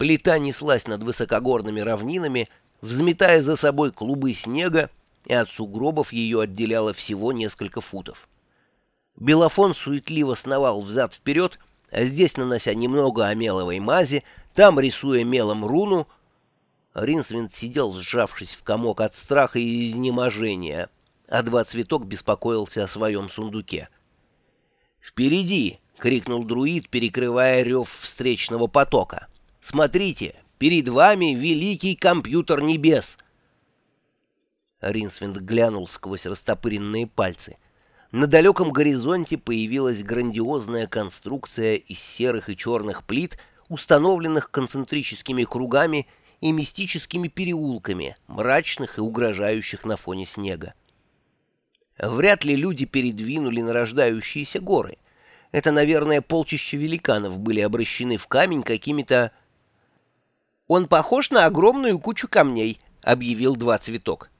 Плита неслась над высокогорными равнинами, взметая за собой клубы снега, и от сугробов ее отделяло всего несколько футов. Белофон суетливо сновал взад-вперед, а здесь нанося немного омеловой мази, там рисуя мелом руну. Ринсвинд сидел, сжавшись в комок от страха и изнеможения, а два цветок беспокоился о своем сундуке. «Впереди!» — крикнул друид, перекрывая рев встречного потока. «Смотрите, перед вами великий компьютер небес!» Ринсвинд глянул сквозь растопыренные пальцы. На далеком горизонте появилась грандиозная конструкция из серых и черных плит, установленных концентрическими кругами и мистическими переулками, мрачных и угрожающих на фоне снега. Вряд ли люди передвинули нарождающиеся горы. Это, наверное, полчища великанов были обращены в камень какими-то... «Он похож на огромную кучу камней», — объявил два цветок.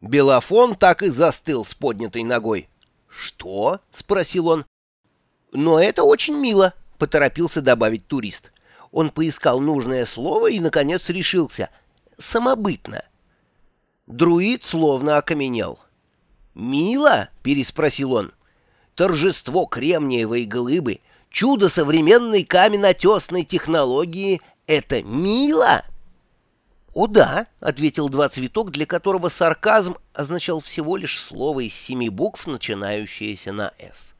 Белофон так и застыл с поднятой ногой. «Что?» — спросил он. «Но это очень мило», — поторопился добавить турист. Он поискал нужное слово и, наконец, решился. «Самобытно». Друид словно окаменел. «Мило?» — переспросил он. «Торжество кремниевой глыбы, чудо современной каменотесной технологии — это мило?» «О да», — ответил два цветок, для которого сарказм означал всего лишь слово из семи букв, начинающееся на «С».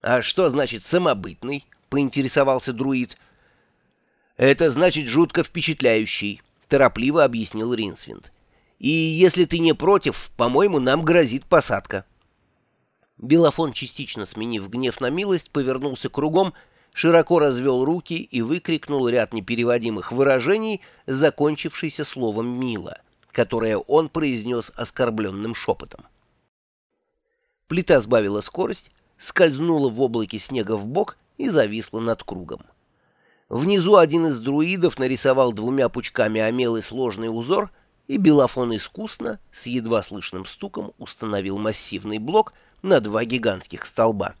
«А что значит «самобытный»?» — поинтересовался друид. «Это значит «жутко впечатляющий», — торопливо объяснил Ринсвинд. «И если ты не против, по-моему, нам грозит посадка». Белофон, частично сменив гнев на милость, повернулся кругом широко развел руки и выкрикнул ряд непереводимых выражений, закончившийся словом «мило», которое он произнес оскорбленным шепотом. Плита сбавила скорость, скользнула в облаке снега в бок и зависла над кругом. Внизу один из друидов нарисовал двумя пучками омелый сложный узор, и Белофон искусно, с едва слышным стуком, установил массивный блок на два гигантских столба.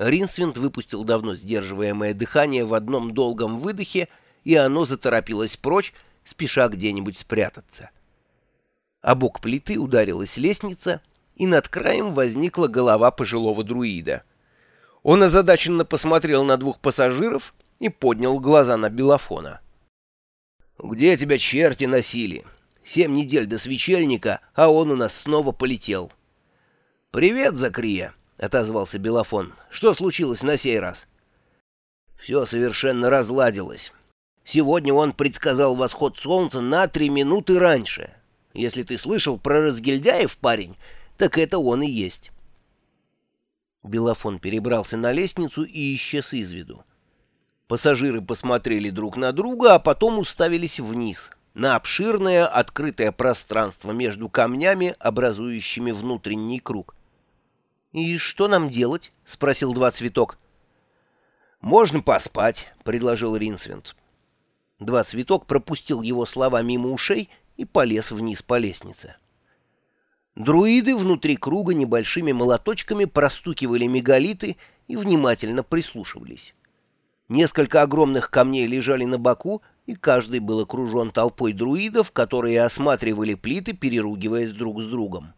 Ринсвинд выпустил давно сдерживаемое дыхание в одном долгом выдохе, и оно заторопилось прочь, спеша где-нибудь спрятаться. А бок плиты ударилась лестница, и над краем возникла голова пожилого друида. Он озадаченно посмотрел на двух пассажиров и поднял глаза на Белофона. «Где тебя черти носили? Семь недель до свечельника, а он у нас снова полетел». «Привет, Закрия!» — отозвался Белофон. «Что случилось на сей раз?» «Все совершенно разладилось. Сегодня он предсказал восход солнца на три минуты раньше. Если ты слышал про разгильдяев, парень, так это он и есть». Белофон перебрался на лестницу и исчез из виду. Пассажиры посмотрели друг на друга, а потом уставились вниз, на обширное открытое пространство между камнями, образующими внутренний круг. «И что нам делать?» — спросил Два Цветок. «Можно поспать», — предложил Ринсвинд. Два Цветок пропустил его слова мимо ушей и полез вниз по лестнице. Друиды внутри круга небольшими молоточками простукивали мегалиты и внимательно прислушивались. Несколько огромных камней лежали на боку, и каждый был окружен толпой друидов, которые осматривали плиты, переругиваясь друг с другом.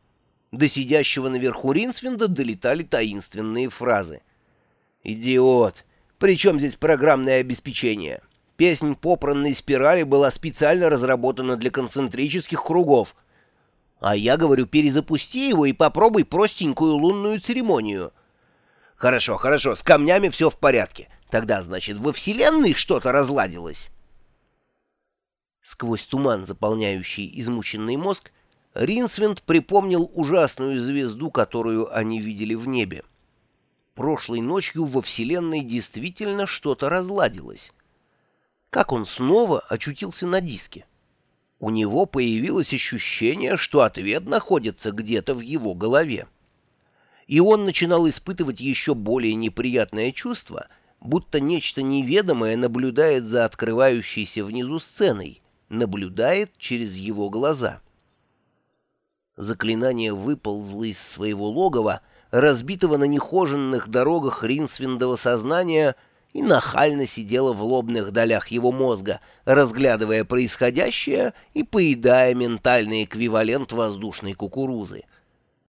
До сидящего наверху Ринсвинда долетали таинственные фразы. «Идиот! Причем здесь программное обеспечение? Песнь попранной спирали была специально разработана для концентрических кругов. А я говорю, перезапусти его и попробуй простенькую лунную церемонию». «Хорошо, хорошо, с камнями все в порядке. Тогда, значит, во Вселенной что-то разладилось?» Сквозь туман, заполняющий измученный мозг, Ринсвинд припомнил ужасную звезду, которую они видели в небе. Прошлой ночью во Вселенной действительно что-то разладилось. Как он снова очутился на диске? У него появилось ощущение, что ответ находится где-то в его голове. И он начинал испытывать еще более неприятное чувство, будто нечто неведомое наблюдает за открывающейся внизу сценой, наблюдает через его глаза. Заклинание выползло из своего логова, разбитого на нехоженных дорогах Ринсвиндова сознания, и нахально сидела в лобных долях его мозга, разглядывая происходящее и поедая ментальный эквивалент воздушной кукурузы.